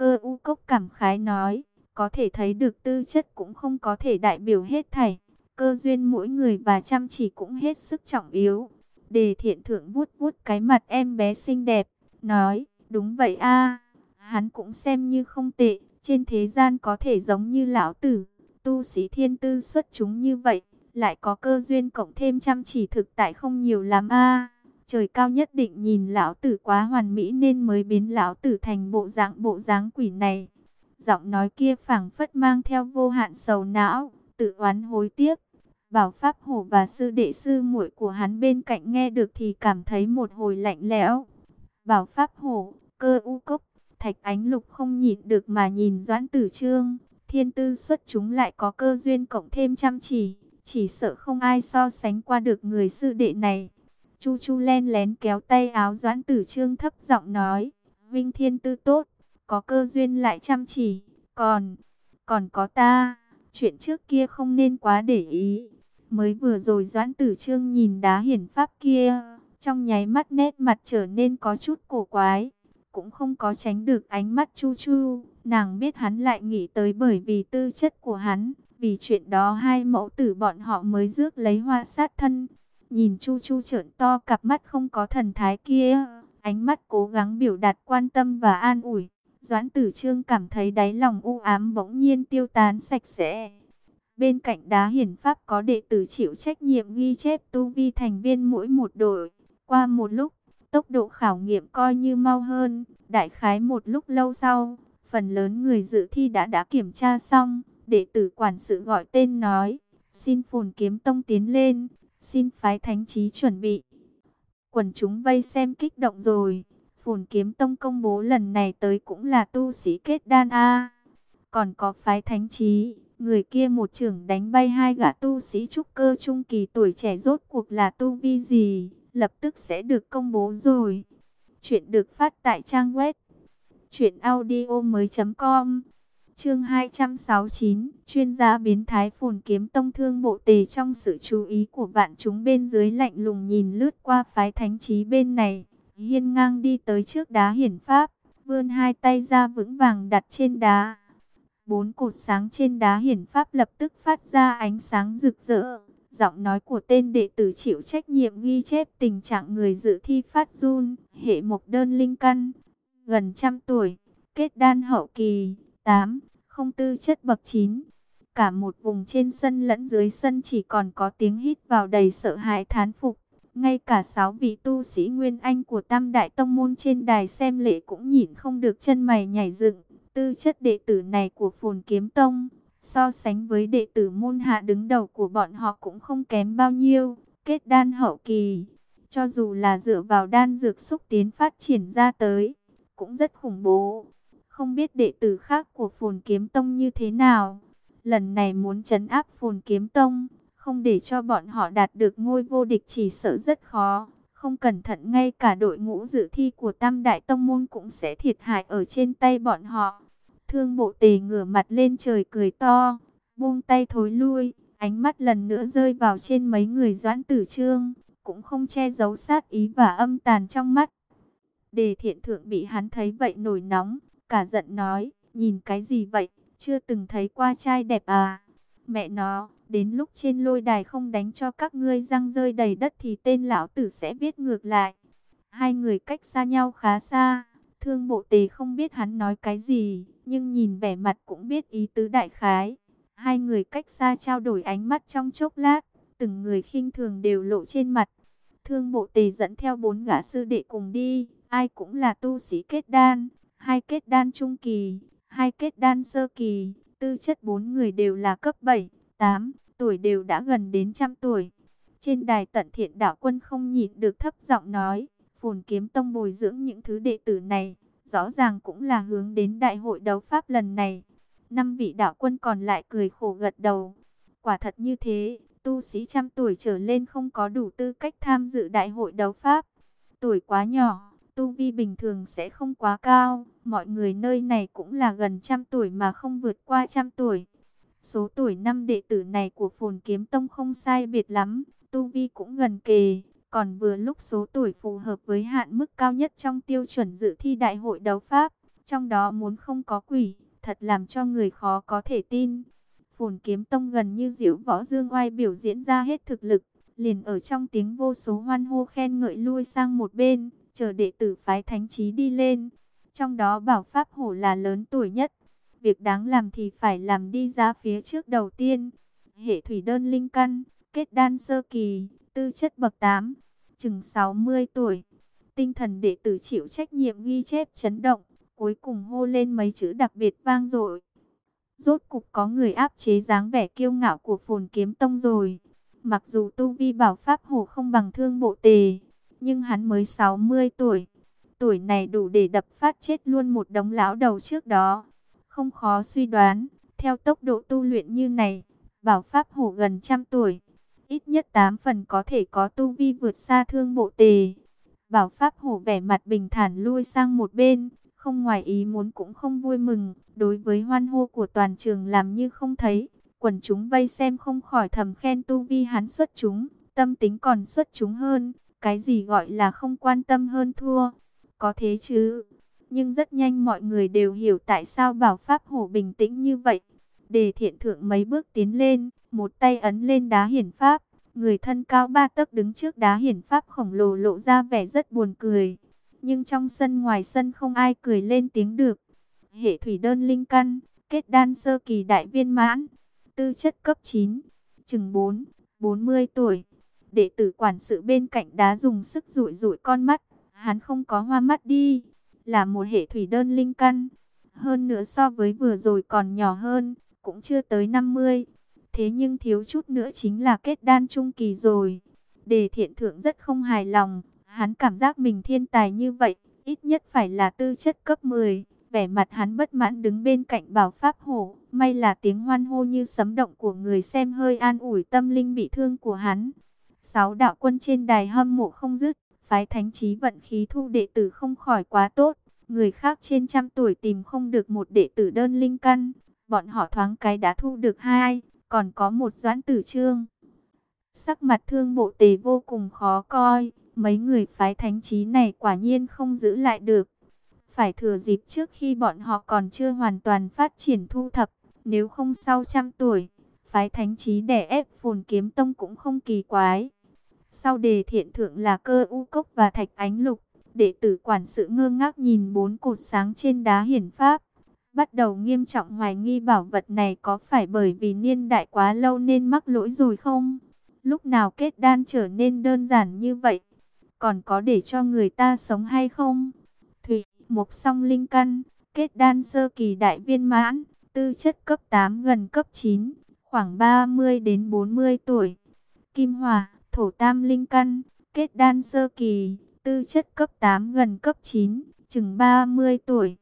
Cơ u cốc cảm khái nói, có thể thấy được tư chất cũng không có thể đại biểu hết thảy. Cơ duyên mỗi người và chăm chỉ cũng hết sức trọng yếu. Đề thiện thượng vuốt vuốt cái mặt em bé xinh đẹp, nói, đúng vậy a hắn cũng xem như không tệ, trên thế gian có thể giống như lão tử, tu sĩ thiên tư xuất chúng như vậy, lại có cơ duyên cộng thêm chăm chỉ thực tại không nhiều lắm a Trời cao nhất định nhìn lão tử quá hoàn mỹ nên mới biến lão tử thành bộ dáng bộ dáng quỷ này. Giọng nói kia phảng phất mang theo vô hạn sầu não, tự oán hối tiếc. Bảo Pháp Hổ và sư đệ sư muội của hắn bên cạnh nghe được thì cảm thấy một hồi lạnh lẽo. Bảo Pháp Hổ, cơ u cốc, thạch ánh lục không nhịn được mà nhìn Doãn Tử Trương. Thiên tư xuất chúng lại có cơ duyên cộng thêm chăm chỉ, chỉ sợ không ai so sánh qua được người sư đệ này. Chu Chu len lén kéo tay áo Doãn Tử Trương thấp giọng nói, Vinh Thiên tư tốt, có cơ duyên lại chăm chỉ, còn, còn có ta, chuyện trước kia không nên quá để ý. Mới vừa rồi Doãn Tử Trương nhìn đá hiển pháp kia, trong nháy mắt nét mặt trở nên có chút cổ quái, cũng không có tránh được ánh mắt Chu Chu. Nàng biết hắn lại nghĩ tới bởi vì tư chất của hắn, vì chuyện đó hai mẫu tử bọn họ mới rước lấy hoa sát thân. Nhìn Chu Chu trợn to cặp mắt không có thần thái kia, ánh mắt cố gắng biểu đạt quan tâm và an ủi. Doãn tử trương cảm thấy đáy lòng u ám bỗng nhiên tiêu tán sạch sẽ. Bên cạnh đá hiển pháp có đệ tử chịu trách nhiệm ghi chép tu vi thành viên mỗi một đội. Qua một lúc, tốc độ khảo nghiệm coi như mau hơn. Đại khái một lúc lâu sau, phần lớn người dự thi đã đã kiểm tra xong. Đệ tử quản sự gọi tên nói, xin phồn kiếm tông tiến lên, xin phái thánh trí chuẩn bị. Quần chúng vây xem kích động rồi. Phồn kiếm tông công bố lần này tới cũng là tu sĩ kết đan A. Còn có phái thánh trí, người kia một trưởng đánh bay hai gã tu sĩ trúc cơ trung kỳ tuổi trẻ rốt cuộc là tu vi gì, lập tức sẽ được công bố rồi. Chuyện được phát tại trang web audio mới.com Chương 269, chuyên gia biến thái phồn kiếm tông thương bộ tề trong sự chú ý của vạn chúng bên dưới lạnh lùng nhìn lướt qua phái thánh trí bên này, hiên ngang đi tới trước đá hiển pháp, vươn hai tay ra vững vàng đặt trên đá. Bốn cột sáng trên đá hiển pháp lập tức phát ra ánh sáng rực rỡ. Giọng nói của tên đệ tử chịu trách nhiệm ghi chép tình trạng người dự thi phát run, hệ mộc đơn linh căn, gần trăm tuổi, kết đan hậu kỳ, 8, không tư chất bậc 9. Cả một vùng trên sân lẫn dưới sân chỉ còn có tiếng hít vào đầy sợ hãi thán phục. Ngay cả sáu vị tu sĩ Nguyên Anh của Tam Đại Tông Môn trên đài xem lễ cũng nhìn không được chân mày nhảy dựng. Tư chất đệ tử này của Phồn Kiếm Tông, so sánh với đệ tử môn hạ đứng đầu của bọn họ cũng không kém bao nhiêu. Kết đan hậu kỳ, cho dù là dựa vào đan dược xúc tiến phát triển ra tới, cũng rất khủng bố. Không biết đệ tử khác của Phồn Kiếm Tông như thế nào. Lần này muốn chấn áp Phồn Kiếm Tông, không để cho bọn họ đạt được ngôi vô địch chỉ sợ rất khó. Không cẩn thận ngay cả đội ngũ dự thi của Tam Đại Tông Môn cũng sẽ thiệt hại ở trên tay bọn họ. Thương bộ tề ngửa mặt lên trời cười to, buông tay thối lui, ánh mắt lần nữa rơi vào trên mấy người doãn tử trương, cũng không che giấu sát ý và âm tàn trong mắt. Đề thiện thượng bị hắn thấy vậy nổi nóng, cả giận nói, nhìn cái gì vậy, chưa từng thấy qua trai đẹp à. Mẹ nó, đến lúc trên lôi đài không đánh cho các ngươi răng rơi đầy đất thì tên lão tử sẽ viết ngược lại. Hai người cách xa nhau khá xa, thương bộ tề không biết hắn nói cái gì, nhưng nhìn vẻ mặt cũng biết ý tứ đại khái. Hai người cách xa trao đổi ánh mắt trong chốc lát, từng người khinh thường đều lộ trên mặt. Thương bộ tề dẫn theo bốn gã sư đệ cùng đi, ai cũng là tu sĩ kết đan, hai kết đan trung kỳ, hai kết đan sơ kỳ, tư chất bốn người đều là cấp 7, 8, tuổi đều đã gần đến trăm tuổi. Trên đài tận thiện đạo quân không nhịn được thấp giọng nói, phồn kiếm tông bồi dưỡng những thứ đệ tử này, rõ ràng cũng là hướng đến đại hội đấu pháp lần này. Năm vị đạo quân còn lại cười khổ gật đầu. Quả thật như thế, tu sĩ trăm tuổi trở lên không có đủ tư cách tham dự đại hội đấu pháp. Tuổi quá nhỏ, tu vi bình thường sẽ không quá cao. Mọi người nơi này cũng là gần trăm tuổi mà không vượt qua trăm tuổi. Số tuổi năm đệ tử này của phồn kiếm tông không sai biệt lắm, tu vi cũng gần kề. Còn vừa lúc số tuổi phù hợp với hạn mức cao nhất trong tiêu chuẩn dự thi đại hội đấu pháp, Trong đó muốn không có quỷ, thật làm cho người khó có thể tin. Phồn kiếm tông gần như diễu võ dương oai biểu diễn ra hết thực lực, liền ở trong tiếng vô số hoan hô khen ngợi lui sang một bên, chờ đệ tử phái thánh trí đi lên. Trong đó bảo pháp hổ là lớn tuổi nhất, việc đáng làm thì phải làm đi ra phía trước đầu tiên. Hệ thủy đơn linh căn, kết đan sơ kỳ, tư chất bậc 8, chừng 60 tuổi. Tinh thần đệ tử chịu trách nhiệm ghi chép chấn động, cuối cùng hô lên mấy chữ đặc biệt vang dội. Rốt cục có người áp chế dáng vẻ kiêu ngạo của phồn kiếm tông rồi. Mặc dù tu vi bảo pháp hổ không bằng thương bộ tề, nhưng hắn mới 60 tuổi. Tuổi này đủ để đập phát chết luôn một đống lão đầu trước đó. Không khó suy đoán, theo tốc độ tu luyện như này, bảo pháp hổ gần trăm tuổi. Ít nhất 8 phần có thể có tu vi vượt xa thương bộ tề. Bảo pháp hổ vẻ mặt bình thản lui sang một bên, không ngoài ý muốn cũng không vui mừng, đối với hoan hô của toàn trường làm như không thấy. Quần chúng vây xem không khỏi thầm khen tu vi hắn xuất chúng, tâm tính còn xuất chúng hơn, cái gì gọi là không quan tâm hơn thua. Có thế chứ, nhưng rất nhanh mọi người đều hiểu tại sao bảo pháp hổ bình tĩnh như vậy. Đề thiện thượng mấy bước tiến lên, một tay ấn lên đá hiển pháp, người thân cao ba tấc đứng trước đá hiển pháp khổng lồ lộ ra vẻ rất buồn cười nhưng trong sân ngoài sân không ai cười lên tiếng được. Hệ thủy đơn linh căn, kết đan sơ kỳ đại viên mãn, tư chất cấp 9, chừng 4, 40 tuổi. Đệ tử quản sự bên cạnh đá dùng sức rụi rụi con mắt, hắn không có hoa mắt đi, là một hệ thủy đơn linh căn. Hơn nữa so với vừa rồi còn nhỏ hơn, cũng chưa tới 50. Thế nhưng thiếu chút nữa chính là kết đan trung kỳ rồi. Đề thiện thượng rất không hài lòng, Hắn cảm giác mình thiên tài như vậy, ít nhất phải là tư chất cấp 10. Vẻ mặt hắn bất mãn đứng bên cạnh bảo pháp hổ, may là tiếng hoan hô như sấm động của người xem hơi an ủi tâm linh bị thương của hắn. Sáu đạo quân trên đài hâm mộ không dứt, phái thánh trí vận khí thu đệ tử không khỏi quá tốt. Người khác trên trăm tuổi tìm không được một đệ tử đơn linh căn, bọn họ thoáng cái đã thu được hai, còn có một doãn tử trương. Sắc mặt thương bộ tề vô cùng khó coi, Mấy người phái thánh trí này quả nhiên không giữ lại được. Phải thừa dịp trước khi bọn họ còn chưa hoàn toàn phát triển thu thập. Nếu không sau trăm tuổi, phái thánh trí đẻ ép phồn kiếm tông cũng không kỳ quái. Sau đề thiện thượng là cơ u cốc và thạch ánh lục. Đệ tử quản sự ngơ ngác nhìn bốn cột sáng trên đá hiển pháp. Bắt đầu nghiêm trọng hoài nghi bảo vật này có phải bởi vì niên đại quá lâu nên mắc lỗi rồi không? Lúc nào kết đan trở nên đơn giản như vậy? còn có để cho người ta sống hay không? Thủy, mục song linh căn, kết đan sơ kỳ đại viên mãn, tư chất cấp 8 gần cấp 9, khoảng 30 đến 40 tuổi. Kim Hòa, thổ tam linh căn, kết đan sơ kỳ, tư chất cấp 8 gần cấp 9, chừng 30 tuổi.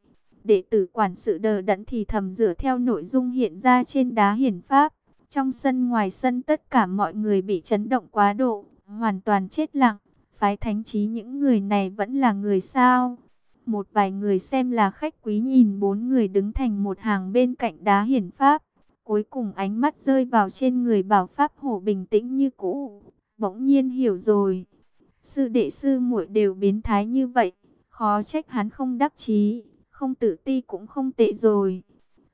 Đệ tử quản sự đờ đẫn thì thầm dựa theo nội dung hiện ra trên đá hiển pháp. Trong sân ngoài sân tất cả mọi người bị chấn động quá độ, hoàn toàn chết lặng phái thánh trí những người này vẫn là người sao? Một vài người xem là khách quý nhìn bốn người đứng thành một hàng bên cạnh đá hiển pháp. Cuối cùng ánh mắt rơi vào trên người bảo pháp hổ bình tĩnh như cũ. Bỗng nhiên hiểu rồi. Sư đệ sư muội đều biến thái như vậy. Khó trách hắn không đắc chí, không tự ti cũng không tệ rồi.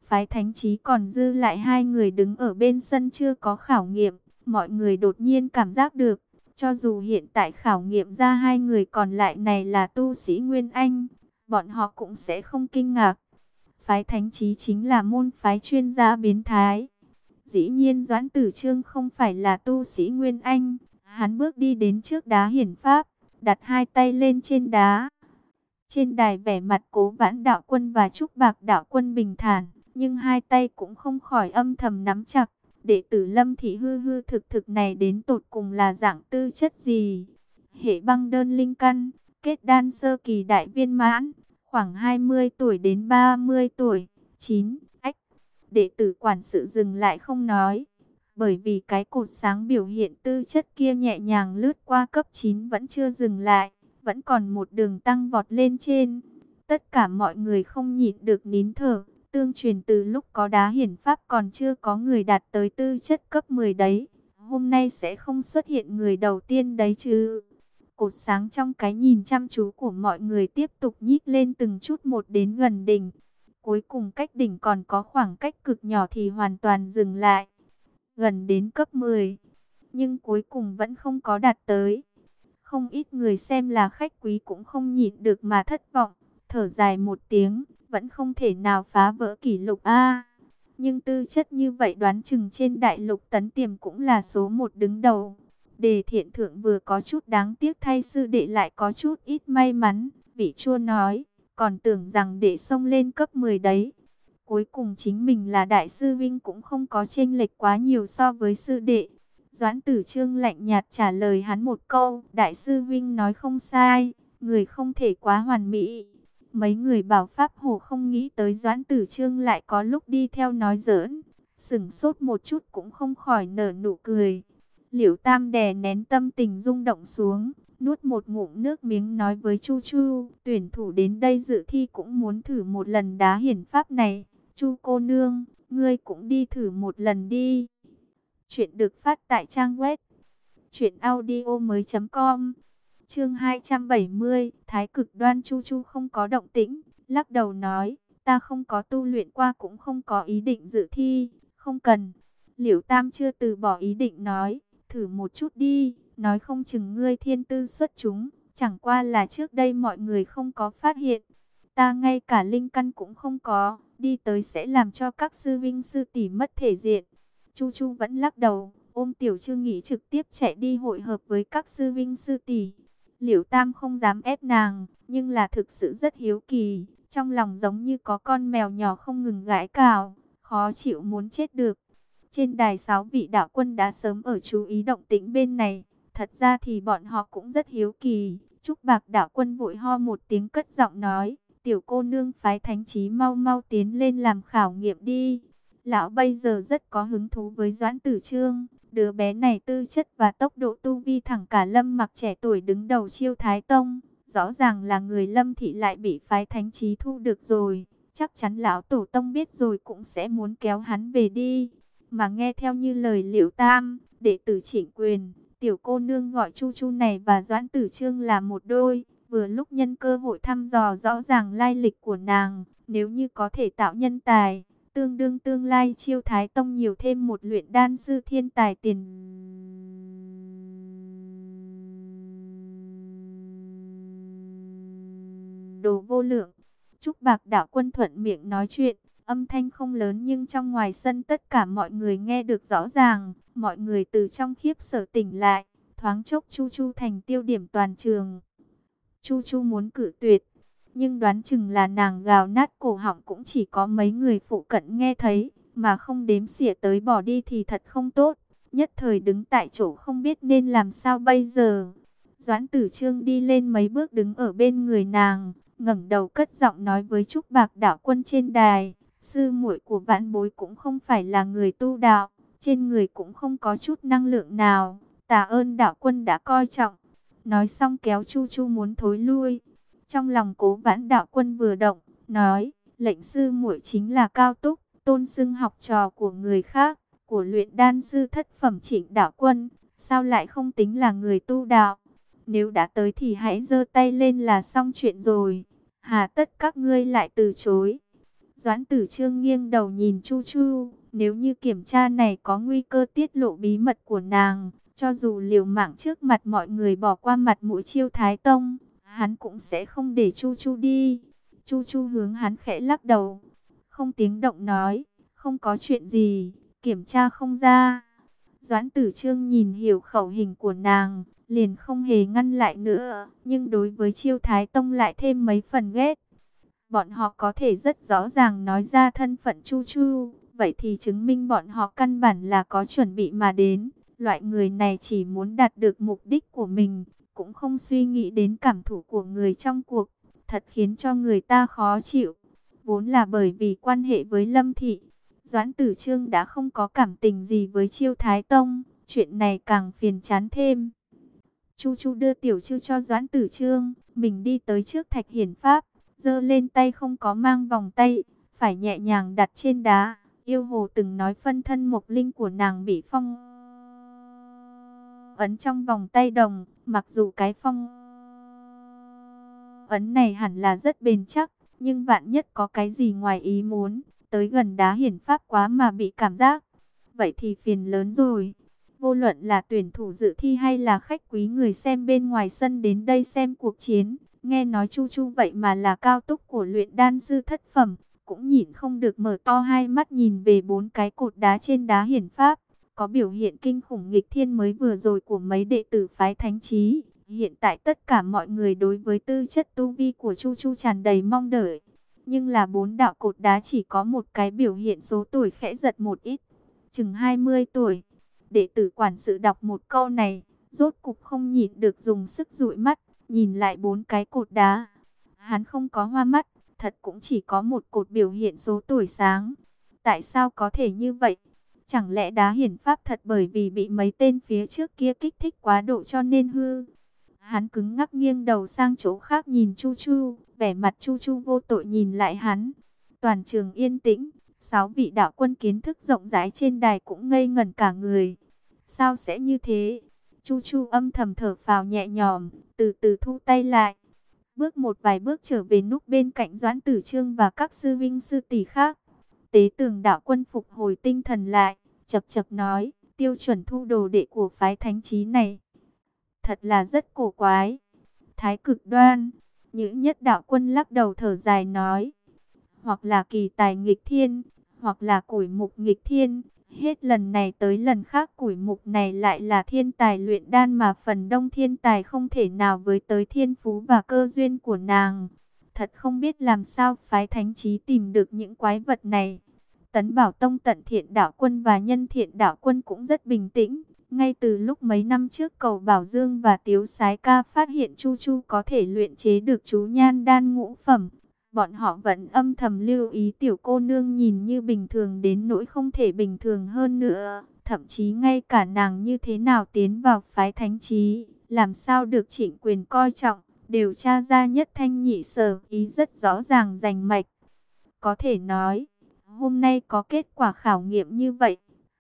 Phái thánh trí còn dư lại hai người đứng ở bên sân chưa có khảo nghiệm. Mọi người đột nhiên cảm giác được cho dù hiện tại khảo nghiệm ra hai người còn lại này là tu sĩ Nguyên Anh, bọn họ cũng sẽ không kinh ngạc. Phái thánh trí chính là môn phái chuyên gia biến thái. Dĩ nhiên Doãn Tử Trương không phải là tu sĩ Nguyên Anh. Hắn bước đi đến trước đá hiển pháp, đặt hai tay lên trên đá. Trên đài vẻ mặt cố vãn đạo quân và trúc bạc đạo quân bình thản, nhưng hai tay cũng không khỏi âm thầm nắm chặt đệ tử lâm thị hư hư thực thực này đến tột cùng là dạng tư chất gì. Hệ băng đơn linh căn, kết đan sơ kỳ đại viên mãn, khoảng 20 tuổi đến 30 tuổi. 9. Ách, đệ tử quản sự dừng lại không nói. Bởi vì cái cột sáng biểu hiện tư chất kia nhẹ nhàng lướt qua cấp 9 vẫn chưa dừng lại, vẫn còn một đường tăng vọt lên trên. Tất cả mọi người không nhịn được nín thở tương truyền từ lúc có đá hiển pháp còn chưa có người đạt tới tư chất cấp 10 đấy. Hôm nay sẽ không xuất hiện người đầu tiên đấy chứ. Cột sáng trong cái nhìn chăm chú của mọi người tiếp tục nhích lên từng chút một đến gần đỉnh. Cuối cùng cách đỉnh còn có khoảng cách cực nhỏ thì hoàn toàn dừng lại. Gần đến cấp 10. Nhưng cuối cùng vẫn không có đạt tới. Không ít người xem là khách quý cũng không nhịn được mà thất vọng. Thở dài một tiếng, vẫn không thể nào phá vỡ kỷ lục A. nhưng tư chất như vậy đoán chừng trên đại lục tấn tiềm cũng là số một đứng đầu. Đề thiện thượng vừa có chút đáng tiếc thay sư đệ lại có chút ít may mắn. Vị chua nói, còn tưởng rằng đệ xông lên cấp 10 đấy. Cuối cùng chính mình là đại sư Vinh cũng không có chênh lệch quá nhiều so với sư đệ. Doãn tử trương lạnh nhạt trả lời hắn một câu, đại sư Vinh nói không sai, người không thể quá hoàn mỹ. Mấy người bảo Pháp Hồ không nghĩ tới Doãn Tử Trương lại có lúc đi theo nói giỡn. Sửng sốt một chút cũng không khỏi nở nụ cười. Liễu Tam đè nén tâm tình rung động xuống, nuốt một ngụm nước miếng nói với Chu Chu, tuyển thủ đến đây dự thi cũng muốn thử một lần đá hiển pháp này. Chu cô nương, ngươi cũng đi thử một lần đi. Chuyện được phát tại trang web truyệnaudiomoi.com. Chương 270, Thái cực đoan Chu Chu không có động tĩnh, lắc đầu nói, ta không có tu luyện qua cũng không có ý định dự thi, không cần. Liễu Tam chưa từ bỏ ý định nói, thử một chút đi, nói không chừng ngươi thiên tư xuất chúng, chẳng qua là trước đây mọi người không có phát hiện. Ta ngay cả linh căn cũng không có, đi tới sẽ làm cho các sư vinh sư tỷ mất thể diện. Chu Chu vẫn lắc đầu, ôm Tiểu Trương nghĩ trực tiếp chạy đi hội hợp với các sư vinh sư tỷ. Liễu Tam không dám ép nàng, nhưng là thực sự rất hiếu kỳ, trong lòng giống như có con mèo nhỏ không ngừng gãi cào, khó chịu muốn chết được. Trên đài sáu vị đạo quân đã sớm ở chú ý động tĩnh bên này, thật ra thì bọn họ cũng rất hiếu kỳ. Trúc Bạc đạo quân vội ho một tiếng cất giọng nói, tiểu cô nương phái thánh trí mau mau tiến lên làm khảo nghiệm đi. Lão bây giờ rất có hứng thú với Doãn Tử Trương, đứa bé này tư chất và tốc độ tu vi thẳng cả lâm mặc trẻ tuổi đứng đầu chiêu Thái Tông. Rõ ràng là người lâm thị lại bị phái thánh trí thu được rồi, chắc chắn lão tổ tông biết rồi cũng sẽ muốn kéo hắn về đi mà nghe theo như lời Liễu Tam, đệ tử chỉnh quyền, tiểu cô nương gọi Chu Chu này và Doãn Tử Trương là một đôi, vừa lúc nhân cơ hội thăm dò rõ ràng lai lịch của nàng, nếu như có thể tạo nhân tài, tương đương tương lai chiêu thái tông nhiều thêm một luyện đan sư thiên tài tiền. Đồ vô lượng. Trúc Bạc Đạo Quân thuận miệng nói chuyện, Âm thanh không lớn nhưng trong ngoài sân tất cả mọi người nghe được rõ ràng. Mọi người từ trong khiếp sở tỉnh lại. Thoáng chốc Chu Chu thành tiêu điểm toàn trường. Chu Chu muốn cử tuyệt. Nhưng đoán chừng là nàng gào nát cổ họng cũng chỉ có mấy người phụ cận nghe thấy. Mà không đếm xỉa tới bỏ đi thì thật không tốt. Nhất thời đứng tại chỗ không biết nên làm sao bây giờ. Doãn tử trương đi lên mấy bước đứng ở bên người nàng, ngẩng đầu cất giọng nói với Trúc Bạc đạo quân trên đài. Sư muội của vãn bối cũng không phải là người tu đạo, trên người cũng không có chút năng lượng nào. Tạ ơn đạo quân đã coi trọng. Nói xong kéo Chu Chu muốn thối lui. Trong lòng cố vãn đạo quân vừa động, nói, lệnh sư muội chính là cao túc, tôn xưng học trò của người khác, của luyện đan sư thất phẩm trịnh đạo quân, sao lại không tính là người tu đạo. Nếu đã tới thì hãy giơ tay lên là xong chuyện rồi. Hà tất các ngươi lại từ chối. Doãn tử trương nghiêng đầu nhìn Chu Chu, nếu như kiểm tra này có nguy cơ tiết lộ bí mật của nàng, cho dù liều mạng trước mặt mọi người bỏ qua mặt mũi chiêu thái tông, hắn cũng sẽ không để Chu Chu đi. Chu Chu hướng hắn khẽ lắc đầu, không tiếng động nói, không có chuyện gì, kiểm tra không ra. Doãn tử trương nhìn hiểu khẩu hình của nàng, liền không hề ngăn lại nữa, nhưng đối với chiêu thái tông lại thêm mấy phần ghét bọn họ có thể rất rõ ràng nói ra thân phận Chu Chu, vậy thì chứng minh bọn họ căn bản là có chuẩn bị mà đến. Loại người này chỉ muốn đạt được mục đích của mình, cũng không suy nghĩ đến cảm thụ của người trong cuộc, thật khiến cho người ta khó chịu. Vốn là bởi vì quan hệ với Lâm Thị, Doãn Tử Trương đã không có cảm tình gì với Chiêu Thái Tông, chuyện này càng phiền chán thêm. Chu Chu đưa tiểu chư cho Doãn Tử Trương, mình đi tới trước Thạch Hiển Pháp, giơ lên tay không có mang vòng tay, phải nhẹ nhàng đặt trên đá. Yêu hồ từng nói phân thân mộc linh của nàng bị phong ấn trong vòng tay đồng, Mặc dù cái phong ấn này hẳn là rất bền chắc, nhưng vạn nhất có cái gì ngoài ý muốn, tới gần đá hiển pháp quá mà bị cảm giác. Vậy thì phiền lớn rồi. Vô luận là tuyển thủ dự thi hay là khách quý người xem bên ngoài sân đến đây xem cuộc chiến, nghe nói chu chu vậy mà là cao túc của luyện đan sư thất phẩm, cũng nhịn không được mở to hai mắt nhìn về bốn cái cột đá trên đá hiển pháp. Có biểu hiện kinh khủng nghịch thiên mới vừa rồi của mấy đệ tử phái thánh trí. Hiện tại tất cả mọi người đối với tư chất tu vi của Chu Chu tràn đầy mong đợi. Nhưng là bốn đạo cột đá chỉ có một cái biểu hiện số tuổi khẽ giật một ít. Chừng 20 tuổi. Đệ tử quản sự đọc một câu này. Rốt cục không nhịn được dùng sức dụi mắt. Nhìn lại bốn cái cột đá. Hắn không có hoa mắt. Thật cũng chỉ có một cột biểu hiện số tuổi sáng. Tại sao có thể như vậy? Chẳng lẽ đá hiển pháp thật bởi vì bị mấy tên phía trước kia kích thích quá độ cho nên hư? Hắn cứng ngắc nghiêng đầu sang chỗ khác nhìn Chu Chu, vẻ mặt Chu Chu vô tội nhìn lại hắn. Toàn trường yên tĩnh, sáu vị đạo quân kiến thức rộng rãi trên đài cũng ngây ngẩn cả người. Sao sẽ như thế? Chu Chu âm thầm thở phào nhẹ nhõm, từ từ thu tay lại. Bước một vài bước trở về núp bên cạnh Doãn Tử Trương và các sư vinh sư tỷ khác. Tế tường đạo quân phục hồi tinh thần lại, chật chật nói, tiêu chuẩn thu đồ đệ của phái thánh trí này. Thật là rất cổ quái. Thái cực đoan, những nhất đạo quân lắc đầu thở dài nói. Hoặc là kỳ tài nghịch thiên, hoặc là củi mục nghịch thiên. Hết lần này tới lần khác củi mục này lại là thiên tài luyện đan mà phần đông thiên tài không thể nào với tới thiên phú và cơ duyên của nàng. Thật không biết làm sao phái thánh trí tìm được những quái vật này. Tấn Bảo Tông tận thiện đạo quân và nhân thiện đạo quân cũng rất bình tĩnh. Ngay từ lúc mấy năm trước cầu Bảo Dương và Tiếu Sái Ca phát hiện Chu Chu có thể luyện chế được chú nhan đan ngũ phẩm. Bọn họ vẫn âm thầm lưu ý tiểu cô nương nhìn như bình thường đến nỗi không thể bình thường hơn nữa. Thậm chí ngay cả nàng như thế nào tiến vào phái thánh trí, làm sao được trịnh quyền coi trọng, điều tra ra nhất thanh nhị sở, ý rất rõ ràng rành mạch. Có thể nói, hôm nay có kết quả khảo nghiệm như vậy,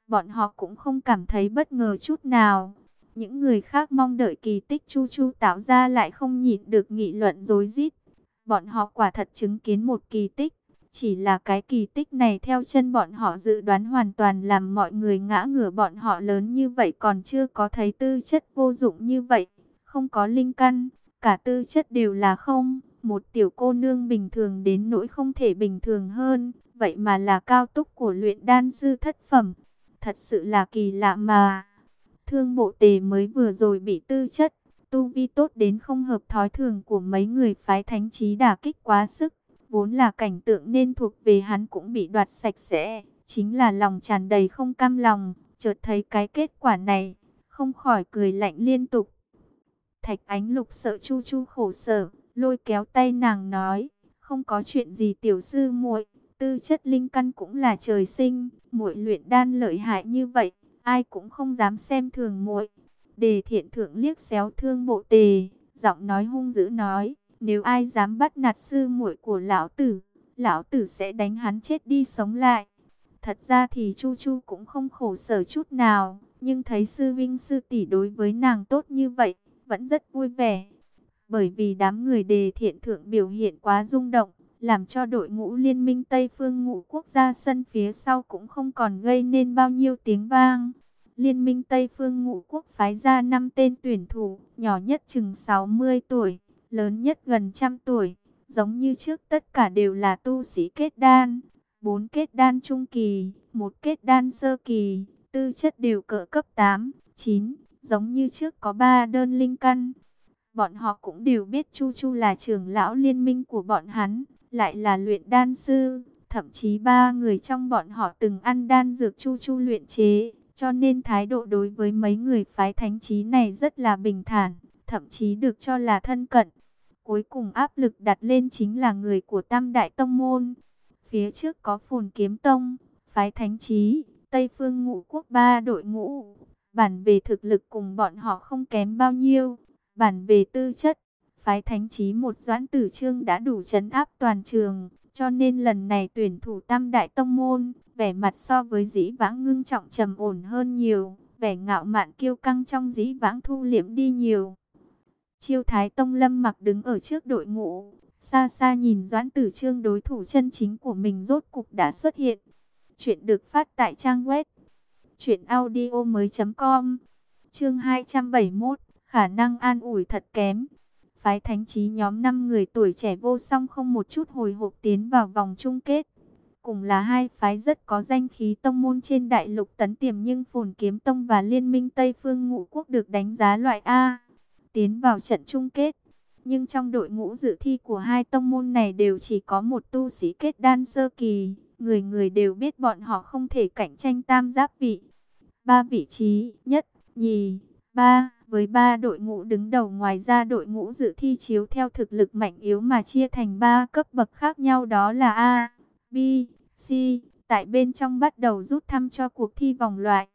bọn họ cũng không cảm thấy bất ngờ chút nào. Những người khác mong đợi kỳ tích Chu Chu tạo ra lại không nhịn được nghị luận dối rít. Bọn họ quả thật chứng kiến một kỳ tích. Chỉ là cái kỳ tích này theo chân bọn họ dự đoán hoàn toàn làm mọi người ngã ngửa bọn họ lớn như vậy còn chưa có thấy tư chất vô dụng như vậy. Không có linh căn, cả tư chất đều là không. Một tiểu cô nương bình thường đến nỗi không thể bình thường hơn, vậy mà là cao túc của luyện đan sư thất phẩm. Thật sự là kỳ lạ mà. Thương bộ tề mới vừa rồi bị tư chất, tu vi tốt đến không hợp thói thường của mấy người phái thánh trí đả kích quá sức. Vốn là cảnh tượng nên thuộc về hắn cũng bị đoạt sạch sẽ. Chính là lòng tràn đầy không cam lòng, chợt thấy cái kết quả này, không khỏi cười lạnh liên tục. Thạch ánh lục sợ chu chu khổ sở, lôi kéo tay nàng nói, không có chuyện gì tiểu sư muội tư chất linh căn cũng là trời sinh, muội luyện đan lợi hại như vậy, ai cũng không dám xem thường muội. Đề thiện thượng liếc xéo thương bộ tề, giọng nói hung dữ nói, nếu ai dám bắt nạt sư muội của lão tử, lão tử sẽ đánh hắn chết đi sống lại. Thật ra thì Chu Chu cũng không khổ sở chút nào, nhưng thấy sư vinh sư tỷ đối với nàng tốt như vậy, vẫn rất vui vẻ. Bởi vì đám người đề thiện thượng biểu hiện quá rung động, làm cho đội ngũ liên minh Tây Phương ngũ quốc gia sân phía sau cũng không còn gây nên bao nhiêu tiếng vang. Liên minh Tây Phương ngũ quốc phái ra 5 tên tuyển thủ, nhỏ nhất chừng 60 tuổi, lớn nhất gần trăm tuổi, giống như trước tất cả đều là tu sĩ kết đan, bốn kết đan trung kỳ, một kết đan sơ kỳ, tư chất đều cỡ cấp 8, 9, giống như trước có 3 đơn linh căn. Bọn họ cũng đều biết Chu Chu là trưởng lão liên minh của bọn hắn, lại là luyện đan sư, thậm chí ba người trong bọn họ từng ăn đan dược chu chu luyện chế, cho nên thái độ đối với mấy người phái thánh trí này rất là bình thản, thậm chí được cho là thân cận. Cuối cùng áp lực đặt lên chính là người của Tam Đại Tông Môn. Phía trước có Phồn Kiếm Tông, phái thánh trí, Tây Phương Ngũ Quốc ba đội ngũ. Bản về thực lực cùng bọn họ không kém bao nhiêu, bản về tư chất phái thánh trí một doãn tử trương đã đủ chấn áp toàn trường, cho nên lần này tuyển thủ tam đại tông môn, vẻ mặt so với dĩ vãng ngưng trọng trầm ổn hơn nhiều, vẻ ngạo mạn kiêu căng trong dĩ vãng thu liễm đi nhiều. Chiêu Thái Tông Lâm mặc đứng ở trước đội ngũ, xa xa nhìn Doãn Tử Trương đối thủ chân chính của mình rốt cục đã xuất hiện. Chuyện được phát tại trang web truyệnaudiomoi.com. Chương 271, khả năng an ủi thật kém. Phái Thánh trí nhóm 5 người tuổi trẻ vô song không một chút hồi hộp tiến vào vòng chung kết. Cùng là hai phái rất có danh khí tông môn trên đại lục tấn tiềm nhưng Phồn Kiếm Tông và Liên minh Tây Phương Ngũ Quốc được đánh giá loại A. Tiến vào trận chung kết. Nhưng trong đội ngũ dự thi của hai tông môn này đều chỉ có một tu sĩ kết đan sơ kỳ. Người người đều biết bọn họ không thể cạnh tranh tam giáp vị. Ba vị trí, nhất, nhì, ba, với ba đội ngũ đứng đầu ngoài ra đội ngũ dự thi chiếu theo thực lực mạnh yếu mà chia thành ba cấp bậc khác nhau đó là A, B, C. Tại bên trong bắt đầu rút thăm cho cuộc thi vòng loại.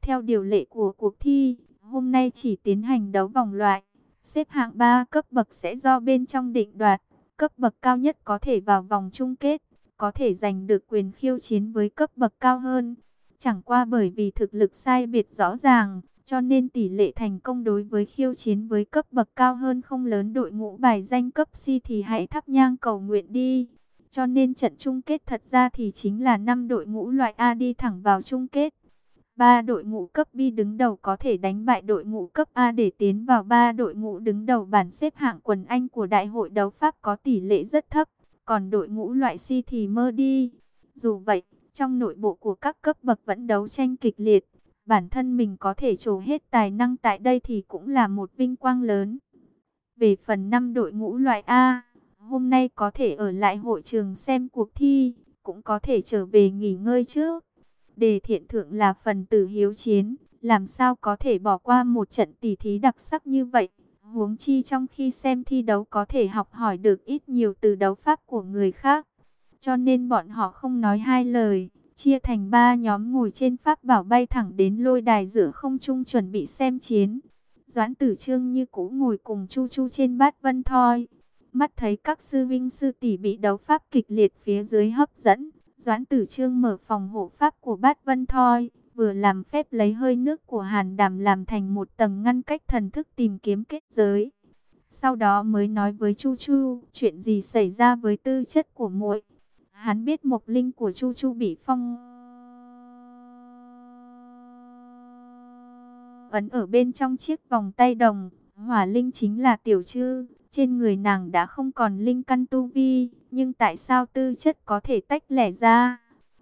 Theo điều lệ của cuộc thi, hôm nay chỉ tiến hành đấu vòng loại. Xếp hạng 3 cấp bậc sẽ do bên trong định đoạt. Cấp bậc cao nhất có thể vào vòng chung kết, có thể giành được quyền khiêu chiến với cấp bậc cao hơn. Chẳng qua bởi vì thực lực sai biệt rõ ràng, cho nên tỷ lệ thành công đối với khiêu chiến với cấp bậc cao hơn không lớn đội ngũ bài danh cấp C thì hãy thắp nhang cầu nguyện đi. Cho nên trận chung kết thật ra thì chính là 5 đội ngũ loại A đi thẳng vào chung kết. Ba đội ngũ cấp B đứng đầu có thể đánh bại đội ngũ cấp A để tiến vào ba đội ngũ đứng đầu bảng xếp hạng quần Anh của Đại hội đấu Pháp có tỷ lệ rất thấp, còn đội ngũ loại C thì mơ đi. Dù vậy, trong nội bộ của các cấp bậc vẫn đấu tranh kịch liệt, bản thân mình có thể trổ hết tài năng tại đây thì cũng là một vinh quang lớn. Về phần năm đội ngũ loại A, hôm nay có thể ở lại hội trường xem cuộc thi, cũng có thể trở về nghỉ ngơi trước. Đề thiện thượng là phần tử hiếu chiến, làm sao có thể bỏ qua một trận tỉ thí đặc sắc như vậy. Huống chi trong khi xem thi đấu có thể học hỏi được ít nhiều từ đấu pháp của người khác. Cho nên bọn họ không nói hai lời, chia thành ba nhóm ngồi trên pháp bảo bay thẳng đến lôi đài giữa không trung chuẩn bị xem chiến. Doãn tử trương như cũ ngồi cùng chu chu trên bát vân thoi. Mắt thấy các sư vinh sư tỷ bị đấu pháp kịch liệt phía dưới hấp dẫn. Doãn tử trương mở phòng hộ pháp của bát vân thoi. Vừa làm phép lấy hơi nước của hàn đàm làm thành một tầng ngăn cách thần thức tìm kiếm kết giới. Sau đó mới nói với Chu Chu, chuyện gì xảy ra với tư chất của muội. Hắn biết mộc linh của Chu Chu bị phong ấn ở bên trong chiếc vòng tay đồng. Hỏa linh chính là tiểu chư. trên người nàng đã không còn linh căn tu vi, nhưng tại sao tư chất có thể tách lẻ ra?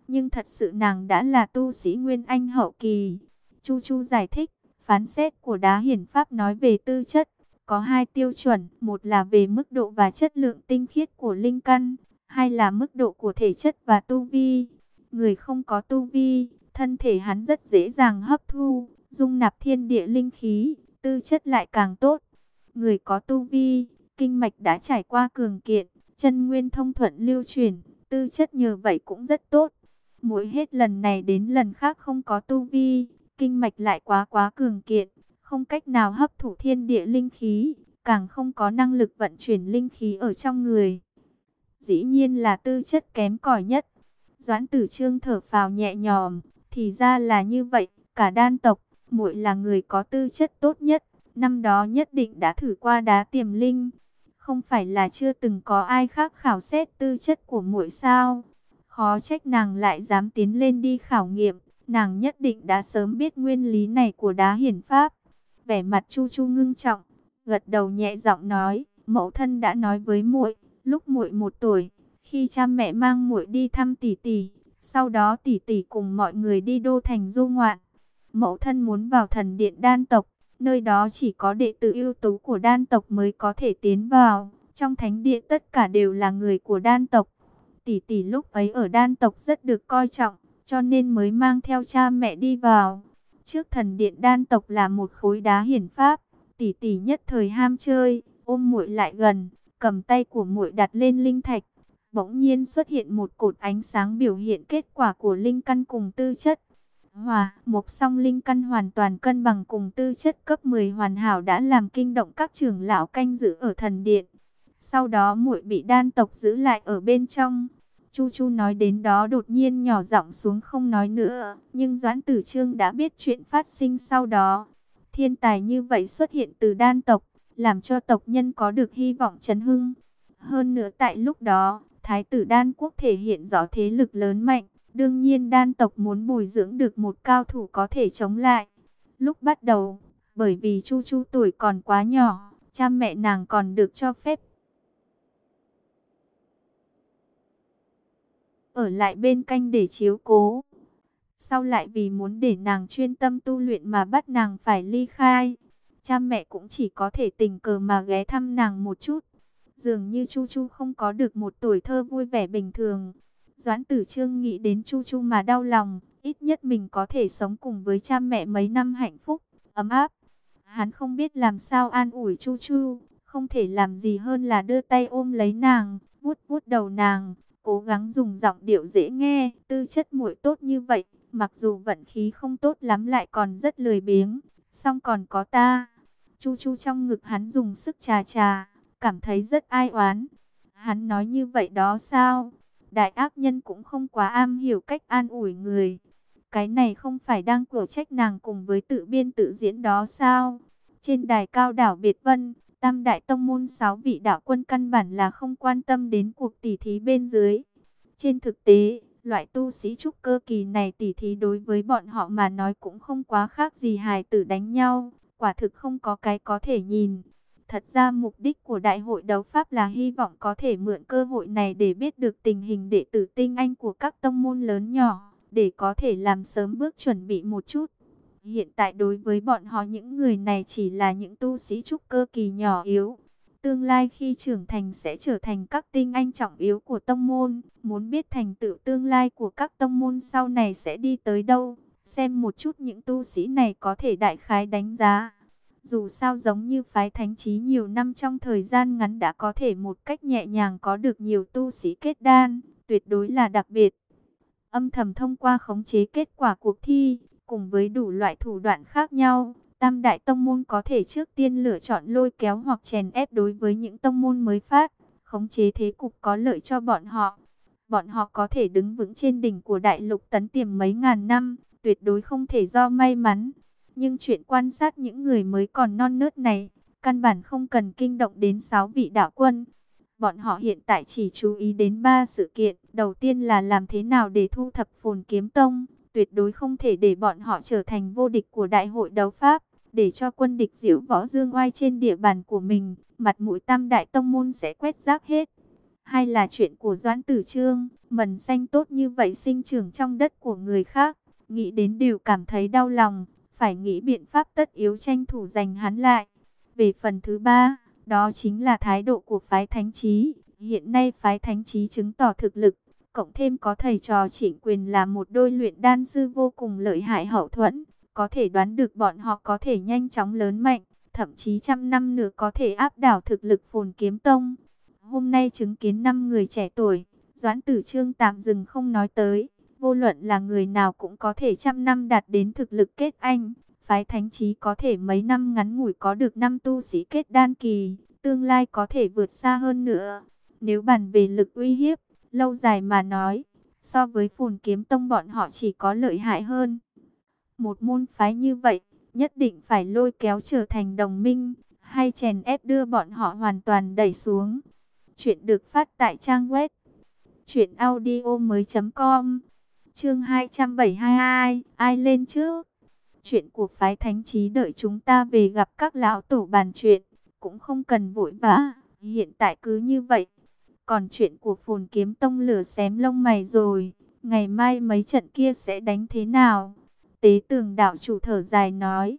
Nhưng thật sự nàng đã là tu sĩ Nguyên Anh hậu kỳ. Chu Chu giải thích, phán xét của đá hiển pháp nói về tư chất, có hai tiêu chuẩn, một là về mức độ và chất lượng tinh khiết của linh căn, hai là mức độ của thể chất và tu vi. Người không có tu vi, thân thể hắn rất dễ dàng hấp thu, dung nạp thiên địa linh khí, tư chất lại càng tốt. Người có tu vi, kinh mạch đã trải qua cường kiện, chân nguyên thông thuận lưu truyền, tư chất nhờ vậy cũng rất tốt. Mỗi hết lần này đến lần khác không có tu vi, kinh mạch lại quá quá cường kiện, không cách nào hấp thụ thiên địa linh khí, càng không có năng lực vận chuyển linh khí ở trong người dĩ nhiên là tư chất kém cỏi nhất. Doãn tử trương thở phào nhẹ nhòm, thì ra là như vậy, cả đan tộc, muội là người có tư chất tốt nhất, năm đó nhất định đã thử qua đá tiềm linh. Không phải là chưa từng có ai khác khảo xét tư chất của muội sao? Khó trách nàng lại dám tiến lên đi khảo nghiệm, nàng nhất định đã sớm biết nguyên lý này của đá hiển pháp. Vẻ mặt Chu Chu ngưng trọng, gật đầu nhẹ giọng nói, mẫu thân đã nói với muội, Lúc muội một tuổi, khi cha mẹ mang muội đi thăm tỷ tỷ, sau đó tỷ tỷ cùng mọi người đi đô thành du ngoạn. Mẫu thân muốn vào thần điện đan tộc, nơi đó chỉ có đệ tử ưu tú của đan tộc mới có thể tiến vào. Trong thánh điện tất cả đều là người của đan tộc. Tỷ tỷ lúc ấy ở đan tộc rất được coi trọng, cho nên mới mang theo cha mẹ đi vào. Trước thần điện đan tộc là một khối đá hiển pháp, tỷ tỷ nhất thời ham chơi, ôm muội lại gần, cầm tay của muội đặt lên linh thạch, bỗng nhiên xuất hiện một cột ánh sáng biểu hiện kết quả của linh căn cùng tư chất. Hòa, một song linh căn hoàn toàn cân bằng cùng tư chất cấp 10 hoàn hảo đã làm kinh động các trưởng lão canh giữ ở thần điện. Sau đó muội bị đan tộc giữ lại ở bên trong. Chu Chu nói đến đó đột nhiên nhỏ giọng xuống không nói nữa, nhưng Doãn Tử Trương đã biết chuyện phát sinh sau đó. Thiên tài như vậy xuất hiện từ đan tộc, làm cho tộc nhân có được hy vọng chấn hưng. Hơn nữa tại lúc đó, Thái tử Đan Quốc thể hiện rõ thế lực lớn mạnh, đương nhiên đan tộc muốn bồi dưỡng được một cao thủ có thể chống lại. Lúc bắt đầu, bởi vì Chu Chu tuổi còn quá nhỏ, cha mẹ nàng còn được cho phép ở lại bên canh để chiếu cố. Sau lại vì muốn để nàng chuyên tâm tu luyện mà bắt nàng phải ly khai. Cha mẹ cũng chỉ có thể tình cờ mà ghé thăm nàng một chút. Dường như Chu Chu không có được một tuổi thơ vui vẻ bình thường. Doãn tử trương nghĩ đến Chu Chu mà đau lòng. Ít nhất mình có thể sống cùng với cha mẹ mấy năm hạnh phúc, ấm áp. Hắn không biết làm sao an ủi Chu Chu. Không thể làm gì hơn là đưa tay ôm lấy nàng, vuốt vuốt đầu nàng, cố gắng dùng giọng điệu dễ nghe, tư chất muội tốt như vậy, mặc dù vận khí không tốt lắm lại còn rất lười biếng, song còn có ta. Chu Chu trong ngực hắn dùng sức trà trà, cảm thấy rất ai oán. Hắn nói như vậy đó sao? Đại ác nhân cũng không quá am hiểu cách an ủi người. Cái này không phải đang cổ trách nàng cùng với tự biên tự diễn đó sao? Trên đài cao đảo Biệt Vân, Tam Đại Tông Môn sáu vị đạo quân căn bản là không quan tâm đến cuộc tỉ thí bên dưới. Trên thực tế, loại tu sĩ trúc cơ kỳ này tỉ thí đối với bọn họ mà nói cũng không quá khác gì hài tử đánh nhau, quả thực không có cái có thể nhìn. Thật ra mục đích của Đại hội đấu Pháp là hy vọng có thể mượn cơ hội này để biết được tình hình đệ tử tinh anh của các tông môn lớn nhỏ, để có thể làm sớm bước chuẩn bị một chút. Hiện tại đối với bọn họ những người này chỉ là những tu sĩ trúc cơ kỳ nhỏ yếu. Tương lai khi trưởng thành sẽ trở thành các tinh anh trọng yếu của tông môn. Muốn biết thành tựu tương lai của các tông môn sau này sẽ đi tới đâu. Xem một chút những tu sĩ này có thể đại khái đánh giá. Dù sao giống như phái thánh trí nhiều năm trong thời gian ngắn đã có thể một cách nhẹ nhàng có được nhiều tu sĩ kết đan, tuyệt đối là đặc biệt. Âm thầm thông qua khống chế kết quả cuộc thi, cùng với đủ loại thủ đoạn khác nhau, Tam Đại Tông Môn có thể trước tiên lựa chọn lôi kéo hoặc chèn ép đối với những tông môn mới phát, khống chế thế cục có lợi cho bọn họ. Bọn họ có thể đứng vững trên đỉnh của đại lục tấn tiềm mấy ngàn năm, tuyệt đối không thể do may mắn. Nhưng chuyện quan sát những người mới còn non nớt này, căn bản không cần kinh động đến sáu vị đạo quân. Bọn họ hiện tại chỉ chú ý đến ba sự kiện. Đầu tiên là làm thế nào để thu thập phồn kiếm tông tuyệt đối không thể để bọn họ trở thành vô địch của đại hội đấu Pháp, để cho quân địch diễu võ dương oai trên địa bàn của mình, mặt mũi tam đại tông môn sẽ quét rác hết. Hay là chuyện của Doãn Tử Trương, mần xanh tốt như vậy sinh trưởng trong đất của người khác, nghĩ đến đều cảm thấy đau lòng, phải nghĩ biện pháp tất yếu tranh thủ giành hắn lại. Về phần thứ ba, đó chính là thái độ của phái thánh trí. Hiện nay phái thánh trí chứng tỏ thực lực, cộng thêm có thầy trò trịnh quyền là một đôi luyện đan sư vô cùng lợi hại hậu thuẫn, có thể đoán được bọn họ có thể nhanh chóng lớn mạnh, thậm chí trăm năm nữa có thể áp đảo thực lực phồn kiếm tông. Hôm nay chứng kiến năm người trẻ tuổi, Doãn Tử Trương tạm dừng không nói tới, vô luận là người nào cũng có thể trăm năm đạt đến thực lực kết anh, phái thánh trí có thể mấy năm ngắn ngủi có được năm tu sĩ kết đan kỳ, tương lai có thể vượt xa hơn nữa. Nếu bàn về lực uy hiếp, Lâu dài mà nói, so với phồn kiếm tông bọn họ chỉ có lợi hại hơn. Một môn phái như vậy, nhất định phải lôi kéo trở thành đồng minh, hay chèn ép đưa bọn họ hoàn toàn đẩy xuống. Chuyện được phát tại trang web truyệnaudiomoi.com. Chương 272, ai lên trước? Chuyện của phái thánh trí đợi chúng ta về gặp các lão tổ bàn chuyện, cũng không cần vội vã, hiện tại cứ như vậy. Còn chuyện của phồn kiếm tông lửa xém lông mày rồi. Ngày mai mấy trận kia sẽ đánh thế nào? Tế tường đạo chủ thở dài nói.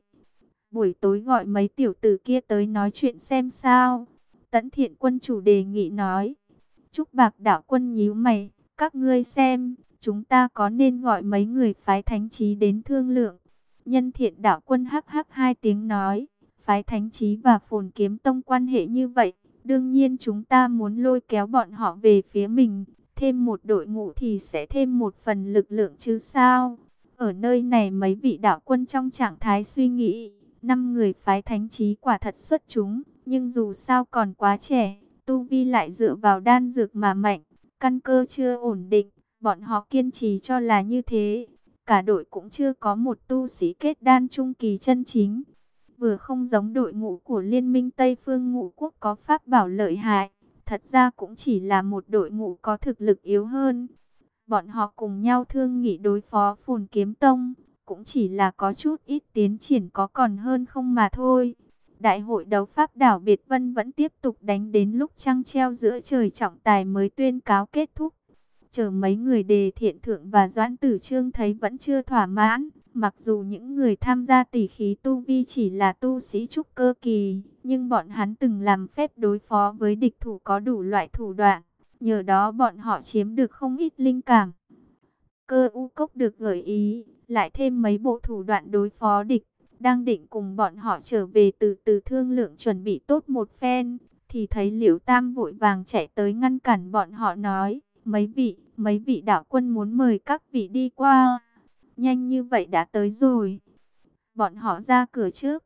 Buổi tối gọi mấy tiểu tử kia tới nói chuyện xem sao. tấn thiện quân chủ đề nghị nói. Trúc bạc đạo quân nhíu mày. Các ngươi xem, chúng ta có nên gọi mấy người phái thánh trí đến thương lượng. Nhân thiện đạo quân hắc hắc hai tiếng nói. Phái thánh trí và phồn kiếm tông quan hệ như vậy Đương nhiên chúng ta muốn lôi kéo bọn họ về phía mình, thêm một đội ngũ thì sẽ thêm một phần lực lượng chứ sao. Ở nơi này mấy vị đạo quân trong trạng thái suy nghĩ, năm người phái thánh trí quả thật xuất chúng, nhưng dù sao còn quá trẻ, tu vi lại dựa vào đan dược mà mạnh, căn cơ chưa ổn định, bọn họ kiên trì cho là như thế. Cả đội cũng chưa có một tu sĩ kết đan trung kỳ chân chính. vừa không giống đội ngũ của Liên minh Tây Phương Ngũ Quốc có pháp bảo lợi hại, thật ra cũng chỉ là một đội ngũ có thực lực yếu hơn. Bọn họ cùng nhau thương nghị đối phó phồn kiếm tông, cũng chỉ là có chút ít tiến triển có còn hơn không mà thôi. Đại hội đấu pháp đảo Biệt Vân vẫn tiếp tục đánh đến lúc trăng treo giữa trời trọng tài mới tuyên cáo kết thúc. Chờ mấy người đề thiện thượng và doãn tử trương thấy vẫn chưa thỏa mãn. Mặc dù những người tham gia tỷ khí tu vi chỉ là tu sĩ trúc cơ kỳ, nhưng bọn hắn từng làm phép đối phó với địch thủ có đủ loại thủ đoạn. Nhờ đó bọn họ chiếm được không ít linh cảm. Cơ u cốc được gợi ý, lại thêm mấy bộ thủ đoạn đối phó địch, đang định cùng bọn họ trở về từ từ thương lượng chuẩn bị tốt một phen, thì thấy Liễu Tam vội vàng chạy tới ngăn cản bọn họ nói, mấy vị, mấy vị đạo quân muốn mời các vị đi qua, nhanh như vậy đã tới rồi. Bọn họ ra cửa trước,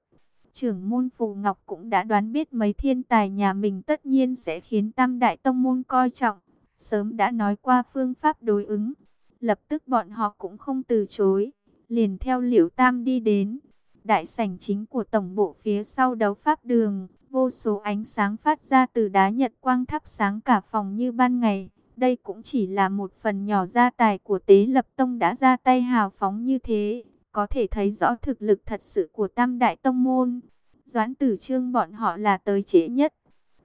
trưởng môn Phù Ngọc cũng đã đoán biết mấy thiên tài nhà mình tất nhiên sẽ khiến Tam Đại Tông Môn coi trọng, sớm đã nói qua phương pháp đối ứng. Lập tức bọn họ cũng không từ chối, liền theo Liễu Tam đi đến. Đại sảnh chính của tổng bộ phía sau đấu pháp đường, vô số ánh sáng phát ra từ đá nhật quang thắp sáng cả phòng như ban ngày. Đây cũng chỉ là một phần nhỏ gia tài của Tế Lập Tông đã ra tay hào phóng như thế, có thể thấy rõ thực lực thật sự của Tam Đại Tông Môn. Doãn tử trương bọn họ là tới trễ nhất.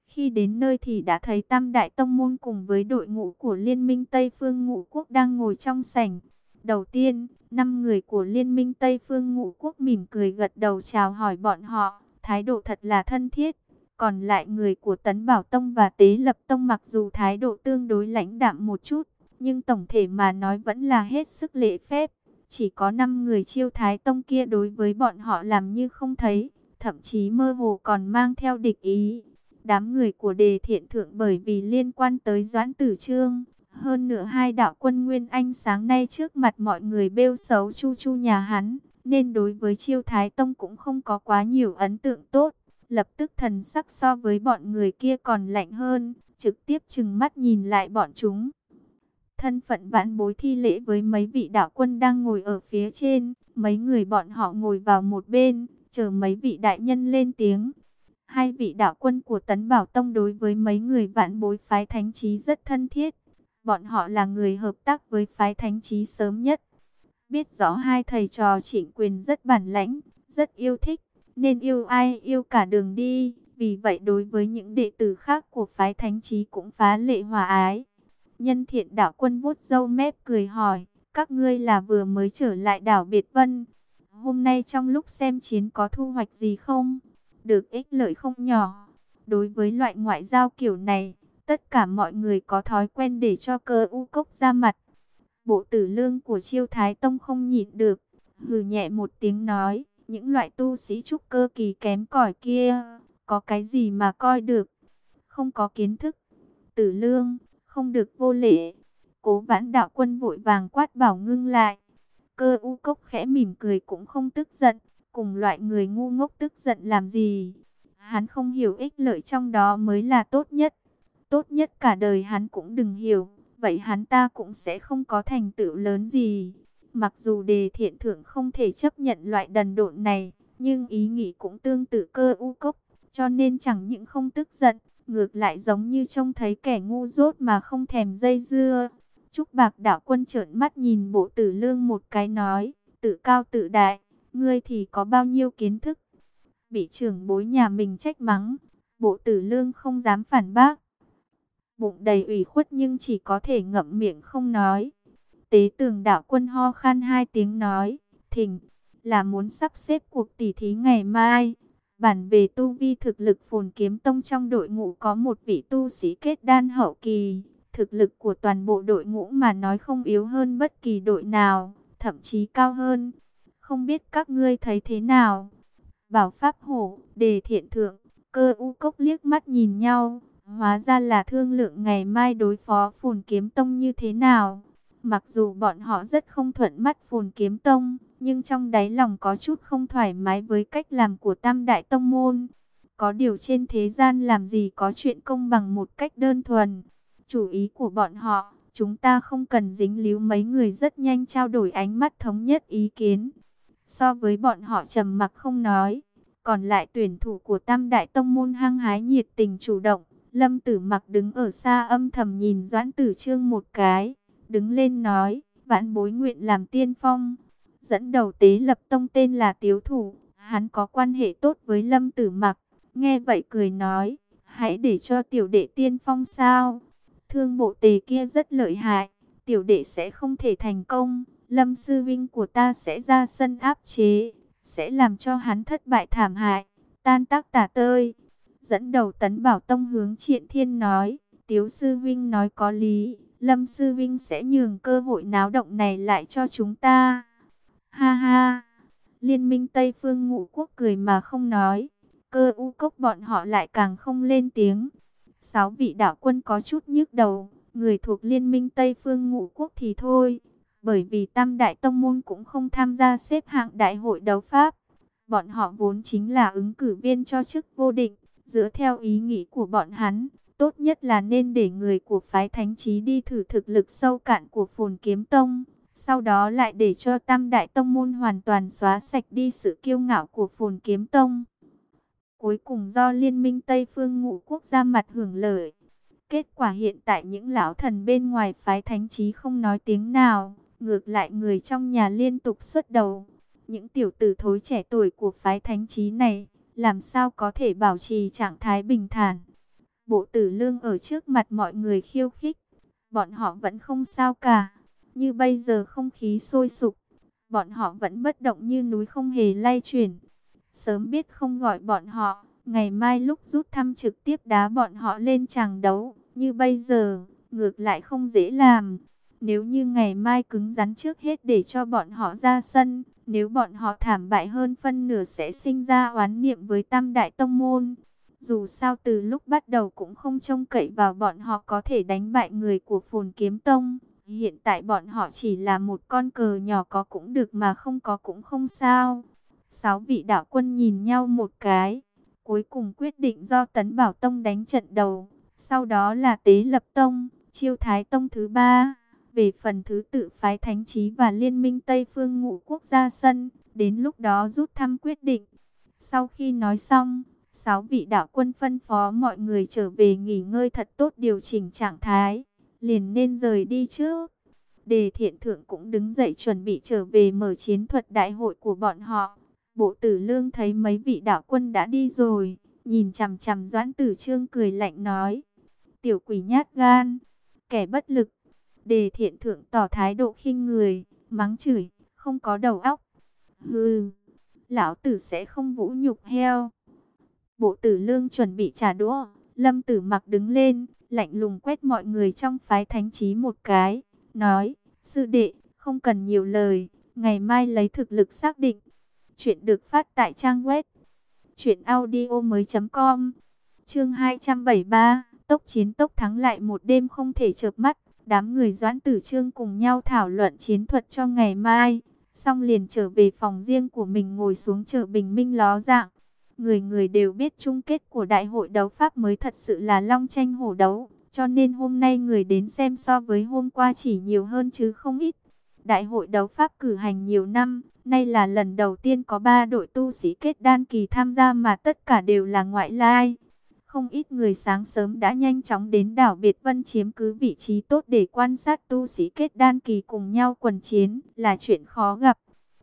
Khi đến nơi thì đã thấy Tam Đại Tông Môn cùng với đội ngũ của Liên minh Tây Phương Ngũ Quốc đang ngồi trong sảnh. Đầu tiên, năm người của Liên minh Tây Phương Ngũ Quốc mỉm cười gật đầu chào hỏi bọn họ, thái độ thật là thân thiết. Còn lại người của Tấn Bảo Tông và Tế Lập Tông mặc dù thái độ tương đối lãnh đạm một chút, nhưng tổng thể mà nói vẫn là hết sức lễ phép. Chỉ có 5 người chiêu thái tông kia đối với bọn họ làm như không thấy, thậm chí mơ hồ còn mang theo địch ý. Đám người của đề thiện thượng bởi vì liên quan tới Doãn Tử Trương, hơn nữa hai đạo quân Nguyên Anh sáng nay trước mặt mọi người bêu xấu chu chu nhà hắn, nên đối với chiêu thái tông cũng không có quá nhiều ấn tượng tốt. Lập tức thần sắc so với bọn người kia còn lạnh hơn, trực tiếp chừng mắt nhìn lại bọn chúng. Thân phận vãn bối thi lễ với mấy vị đạo quân đang ngồi ở phía trên, mấy người bọn họ ngồi vào một bên, chờ mấy vị đại nhân lên tiếng. Hai vị đạo quân của Tấn Bảo Tông đối với mấy người vãn bối phái thánh trí rất thân thiết. Bọn họ là người hợp tác với phái thánh trí sớm nhất. Biết rõ hai thầy trò trịnh quyền rất bản lãnh, rất yêu thích, nên yêu ai yêu cả đường đi. Vì vậy đối với những đệ tử khác của phái thánh trí cũng phá lệ hòa ái. Nhân thiện đạo quân vuốt râu mép cười hỏi, các ngươi là vừa mới trở lại đảo Biệt Vân. Hôm nay trong lúc xem chiến có thu hoạch gì không? Được ích lợi không nhỏ. Đối với loại ngoại giao kiểu này, tất cả mọi người có thói quen để cho cơ u cốc ra mặt. Bộ tử lương của chiêu thái tông không nhịn được, hừ nhẹ một tiếng nói, những loại tu sĩ trúc cơ kỳ kém cỏi kia, có cái gì mà coi được, không có kiến thức. Tử lương, không được vô lễ. Cố vãn đạo quân vội vàng quát bảo ngưng lại. Cơ u cốc khẽ mỉm cười cũng không tức giận, cùng loại người ngu ngốc tức giận làm gì. Hắn không hiểu ích lợi trong đó mới là tốt nhất. Tốt nhất cả đời hắn cũng đừng hiểu, vậy hắn ta cũng sẽ không có thành tựu lớn gì. Mặc dù đề thiện thượng không thể chấp nhận loại đần độn này, nhưng ý nghĩ cũng tương tự cơ u cốc, cho nên chẳng những không tức giận, ngược lại giống như trông thấy kẻ ngu dốt mà không thèm dây dưa. Trúc Bạc đạo quân trợn mắt nhìn bộ tử lương một cái nói, tự cao tự đại, ngươi thì có bao nhiêu kiến thức. Bị trưởng bối nhà mình trách mắng, bộ tử lương không dám phản bác. Bụng đầy ủy khuất nhưng chỉ có thể ngậm miệng không nói. Tế tường đạo quân ho khan hai tiếng nói, thỉnh, là muốn sắp xếp cuộc tỉ thí ngày mai. Bản về tu vi thực lực phồn kiếm tông trong đội ngũ có một vị tu sĩ kết đan hậu kỳ. Thực lực của toàn bộ đội ngũ mà nói không yếu hơn bất kỳ đội nào, thậm chí cao hơn. Không biết các ngươi thấy thế nào? Bảo Pháp Hổ, đề thiện thượng, cơ u cốc liếc mắt nhìn nhau. Hóa ra là thương lượng ngày mai đối phó phồn kiếm tông như thế nào. Mặc dù bọn họ rất không thuận mắt phồn kiếm tông, nhưng trong đáy lòng có chút không thoải mái với cách làm của tam đại tông môn. Có điều trên thế gian làm gì có chuyện công bằng một cách đơn thuần. Chủ ý của bọn họ, chúng ta không cần dính líu mấy người rất nhanh trao đổi ánh mắt thống nhất ý kiến. So với bọn họ trầm mặc không nói, Còn lại tuyển thủ của Tam Đại Tông Môn hăng hái nhiệt tình chủ động. Lâm Tử mặc đứng ở xa âm thầm nhìn Doãn Tử Trương một cái. Đứng lên nói, vãn bối nguyện làm tiên phong. Dẫn đầu tế lập tông tên là Tiếu Thủ. Hắn có quan hệ tốt với Lâm Tử mặc. Nghe vậy cười nói, hãy để cho tiểu đệ tiên phong sao. Thương bộ tề kia rất lợi hại. Tiểu đệ sẽ không thể thành công. Lâm sư vinh của ta sẽ ra sân áp chế sẽ làm cho hắn thất bại thảm hại, tan tác tả tơi. Dẫn đầu tấn bảo tông hướng triện thiên nói, tiếu sư vinh nói có lý, lâm sư vinh sẽ nhường cơ hội náo động này lại cho chúng ta. Ha ha, liên minh Tây Phương ngũ quốc cười mà không nói, cơ u cốc bọn họ lại càng không lên tiếng. Sáu vị đạo quân có chút nhức đầu, người thuộc liên minh Tây Phương ngũ quốc thì thôi bởi vì Tam Đại Tông Môn cũng không tham gia xếp hạng đại hội đấu Pháp. Bọn họ vốn chính là ứng cử viên cho chức vô định, dựa theo ý nghĩ của bọn hắn, tốt nhất là nên để người của phái thánh trí đi thử thực lực sâu cạn của phồn kiếm tông, sau đó lại để cho Tam Đại Tông Môn hoàn toàn xóa sạch đi sự kiêu ngạo của phồn kiếm tông. Cuối cùng do Liên minh Tây Phương ngũ quốc gia mặt hưởng lợi. Kết quả hiện tại những lão thần bên ngoài phái thánh trí không nói tiếng nào, Ngược lại người trong nhà liên tục xuất đầu. Những tiểu tử thối trẻ tuổi của phái thánh trí này, làm sao có thể bảo trì trạng thái bình thản. Bộ tử lương ở trước mặt mọi người khiêu khích. Bọn họ vẫn không sao cả. Như bây giờ không khí sôi sục. Bọn họ vẫn bất động như núi không hề lay chuyển. Sớm biết không gọi bọn họ. Ngày mai lúc rút thăm trực tiếp đá bọn họ lên tràng đấu. Như bây giờ, ngược lại không dễ làm. Nếu như ngày mai cứng rắn trước hết để cho bọn họ ra sân, nếu bọn họ thảm bại hơn phân nửa sẽ sinh ra oán niệm với tam đại tông môn. Dù sao từ lúc bắt đầu cũng không trông cậy vào bọn họ có thể đánh bại người của phồn kiếm tông. Hiện tại bọn họ chỉ là một con cờ nhỏ có cũng được mà không có cũng không sao. Sáu vị đạo quân nhìn nhau một cái. Cuối cùng quyết định do Tấn Bảo Tông đánh trận đầu. Sau đó là Tế Lập Tông, Chiêu Thái Tông thứ ba. Về phần thứ tự phái thánh trí và liên minh Tây Phương ngũ quốc gia sân, đến lúc đó rút thăm quyết định. Sau khi nói xong, sáu vị đạo quân phân phó mọi người trở về nghỉ ngơi thật tốt điều chỉnh trạng thái, liền nên rời đi chứ Đề thiện thượng cũng đứng dậy chuẩn bị trở về mở chiến thuật đại hội của bọn họ. Bộ tử lương thấy mấy vị đạo quân đã đi rồi, nhìn chằm chằm doãn tử trương cười lạnh nói. Tiểu quỷ nhát gan, kẻ bất lực, Đề thiện thượng tỏ thái độ khinh người, mắng chửi, không có đầu óc. Hừ, lão tử sẽ không vũ nhục heo. Bộ tử lương chuẩn bị trả đũa, lâm tử mặc đứng lên, lạnh lùng quét mọi người trong phái thánh trí một cái, nói, sư đệ, không cần nhiều lời, ngày mai lấy thực lực xác định. Chuyện được phát tại trang web truyệnaudiomoi.com. Chương 273, tốc chiến tốc thắng lại một đêm không thể chợp mắt. Đám người Doãn Tử Trương cùng nhau thảo luận chiến thuật cho ngày mai, xong liền trở về phòng riêng của mình ngồi xuống chờ bình minh ló dạng. Người người đều biết chung kết của đại hội đấu Pháp mới thật sự là long tranh hổ đấu, cho nên hôm nay người đến xem so với hôm qua chỉ nhiều hơn chứ không ít. Đại hội đấu Pháp cử hành nhiều năm, nay là lần đầu tiên có 3 đội tu sĩ kết đan kỳ tham gia mà tất cả đều là ngoại lai. Không ít người sáng sớm đã nhanh chóng đến đảo Biệt Vân chiếm cứ vị trí tốt để quan sát tu sĩ kết đan kỳ cùng nhau quần chiến là chuyện khó gặp.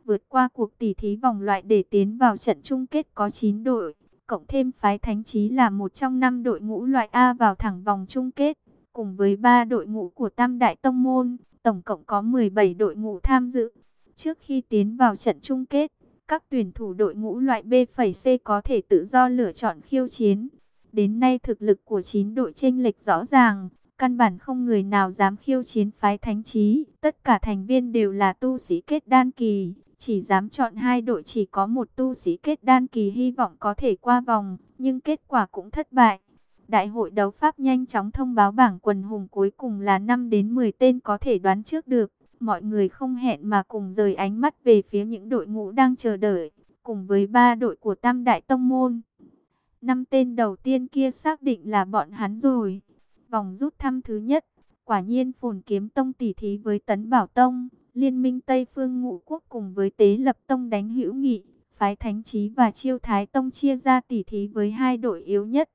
Vượt qua cuộc tỷ thí vòng loại để tiến vào trận chung kết có 9 đội, cộng thêm phái thánh trí là một trong năm đội ngũ loại A vào thẳng vòng chung kết, cùng với ba đội ngũ của Tam Đại Tông Môn, tổng cộng có 17 đội ngũ tham dự. Trước khi tiến vào trận chung kết, các tuyển thủ đội ngũ loại B-C có thể tự do lựa chọn khiêu chiến. Đến nay thực lực của 9 đội chênh lệch rõ ràng, căn bản không người nào dám khiêu chiến phái thánh trí. Tất cả thành viên đều là tu sĩ kết đan kỳ, chỉ dám chọn hai đội chỉ có một tu sĩ kết đan kỳ hy vọng có thể qua vòng, nhưng kết quả cũng thất bại. Đại hội đấu Pháp nhanh chóng thông báo bảng quần hùng cuối cùng là 5 đến 10 tên có thể đoán trước được. Mọi người không hẹn mà cùng rời ánh mắt về phía những đội ngũ đang chờ đợi, cùng với ba đội của Tam Đại Tông Môn. Năm tên đầu tiên kia xác định là bọn hắn rồi. Vòng rút thăm thứ nhất, quả nhiên phồn kiếm tông tỷ thí với tấn bảo tông. Liên minh Tây Phương Ngũ Quốc cùng với Tế Lập Tông đánh hữu nghị. phái Thánh Chí và Chiêu Thái Tông chia ra tỉ thí với hai đội yếu nhất.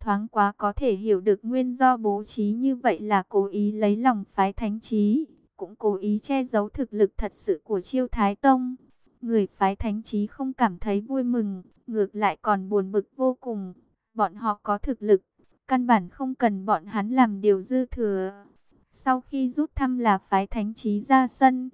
Thoáng quá có thể hiểu được nguyên do bố trí như vậy là cố ý lấy lòng phái Thánh Chí, cũng cố ý che giấu thực lực thật sự của Chiêu Thái Tông. Người phái Thánh Chí không cảm thấy vui mừng, ngược lại còn buồn bực vô cùng. Bọn họ có thực lực, căn bản không cần bọn hắn làm điều dư thừa. Sau khi rút thăm là phái Thánh trí ra sân,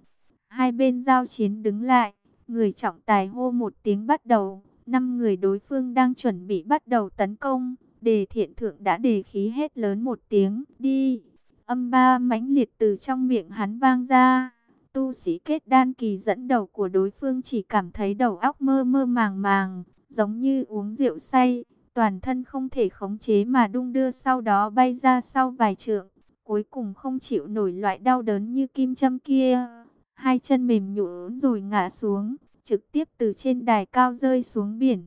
hai bên giao chiến đứng lại. Người trọng tài hô một tiếng bắt đầu, năm người đối phương đang chuẩn bị bắt đầu tấn công. Đề thiện thượng đã đề khí hết lớn một tiếng, đi. Âm ba mãnh liệt từ trong miệng hắn vang ra. Tu sĩ kết đan kỳ dẫn đầu của đối phương chỉ cảm thấy đầu óc mơ mơ màng màng, giống như uống rượu say, toàn thân không thể khống chế mà đung đưa sau đó bay ra sau vài trượng, cuối cùng không chịu nổi loại đau đớn như kim châm kia hai chân mềm nhũn rồi ngã xuống, trực tiếp từ trên đài cao rơi xuống biển.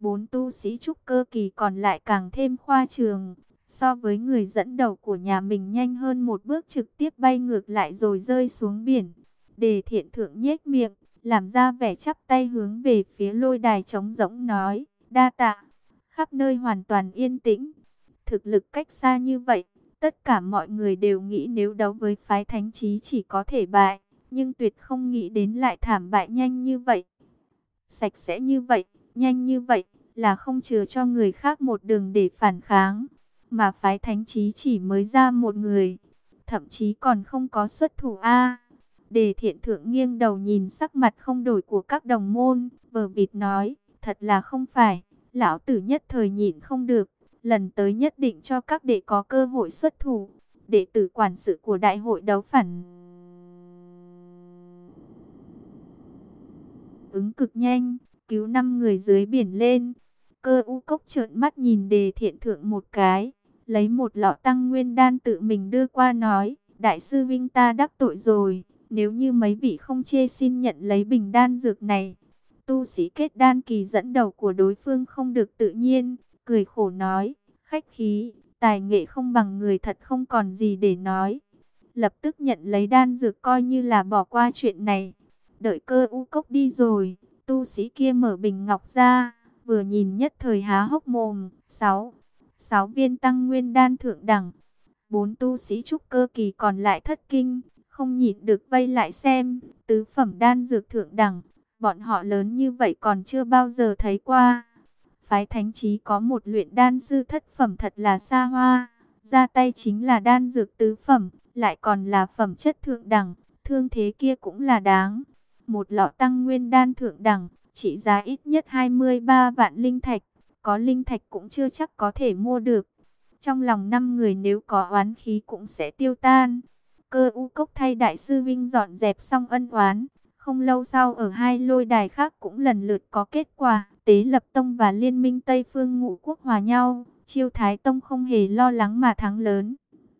Bốn tu sĩ trúc cơ kỳ còn lại càng thêm khoa trường, so với người dẫn đầu của nhà mình nhanh hơn một bước trực tiếp bay ngược lại rồi rơi xuống biển. Đề thiện thượng nhếch miệng, làm ra vẻ chắp tay hướng về phía lôi đài trống rỗng nói, đa tạ, khắp nơi hoàn toàn yên tĩnh. Thực lực cách xa như vậy, tất cả mọi người đều nghĩ nếu đấu với phái thánh trí chỉ có thể bại nhưng tuyệt không nghĩ đến lại thảm bại nhanh như vậy. Sạch sẽ như vậy, nhanh như vậy, là không chừa cho người khác một đường để phản kháng. Mà phái thánh trí chỉ mới ra một người, thậm chí còn không có xuất thủ A. Đề thiện thượng nghiêng đầu nhìn sắc mặt không đổi của các đồng môn, vờ vịt nói, thật là không phải, lão tử nhất thời nhịn không được, lần tới nhất định cho các đệ có cơ hội xuất thủ. Đệ tử quản sự của đại hội đấu phản ứng cực nhanh, cứu năm người dưới biển lên. Cơ u cốc trợn mắt nhìn đề thiện thượng một cái, lấy một lọ tăng nguyên đan tự mình đưa qua nói, đại sư Vinh ta đắc tội rồi, nếu như mấy vị không chê xin nhận lấy bình đan dược này. Tu sĩ kết đan kỳ dẫn đầu của đối phương không được tự nhiên, cười khổ nói, khách khí, tài nghệ không bằng người thật không còn gì để nói. Lập tức nhận lấy đan dược coi như là bỏ qua chuyện này. Đợi cơ u cốc đi rồi, tu sĩ kia mở bình ngọc ra, vừa nhìn nhất thời há hốc mồm. 6. 6 viên tăng nguyên đan thượng đẳng. Bốn tu sĩ trúc cơ kỳ còn lại thất kinh, không nhịn được vây lại xem, tứ phẩm đan dược thượng đẳng, bọn họ lớn như vậy còn chưa bao giờ thấy qua. Phái thánh trí có một luyện đan sư thất phẩm thật là xa hoa, ra tay chính là đan dược tứ phẩm, lại còn là phẩm chất thượng đẳng, thương thế kia cũng là đáng một lọ tăng nguyên đan thượng đẳng, trị giá ít nhất 23 vạn linh thạch, có linh thạch cũng chưa chắc có thể mua được. Trong lòng năm người nếu có oán khí cũng sẽ tiêu tan. Cơ u cốc thay đại sư Vinh dọn dẹp xong ân oán. Không lâu sau ở hai lôi đài khác cũng lần lượt có kết quả. Tế lập tông và liên minh Tây Phương ngũ quốc hòa nhau. Chiêu Thái Tông không hề lo lắng mà thắng lớn.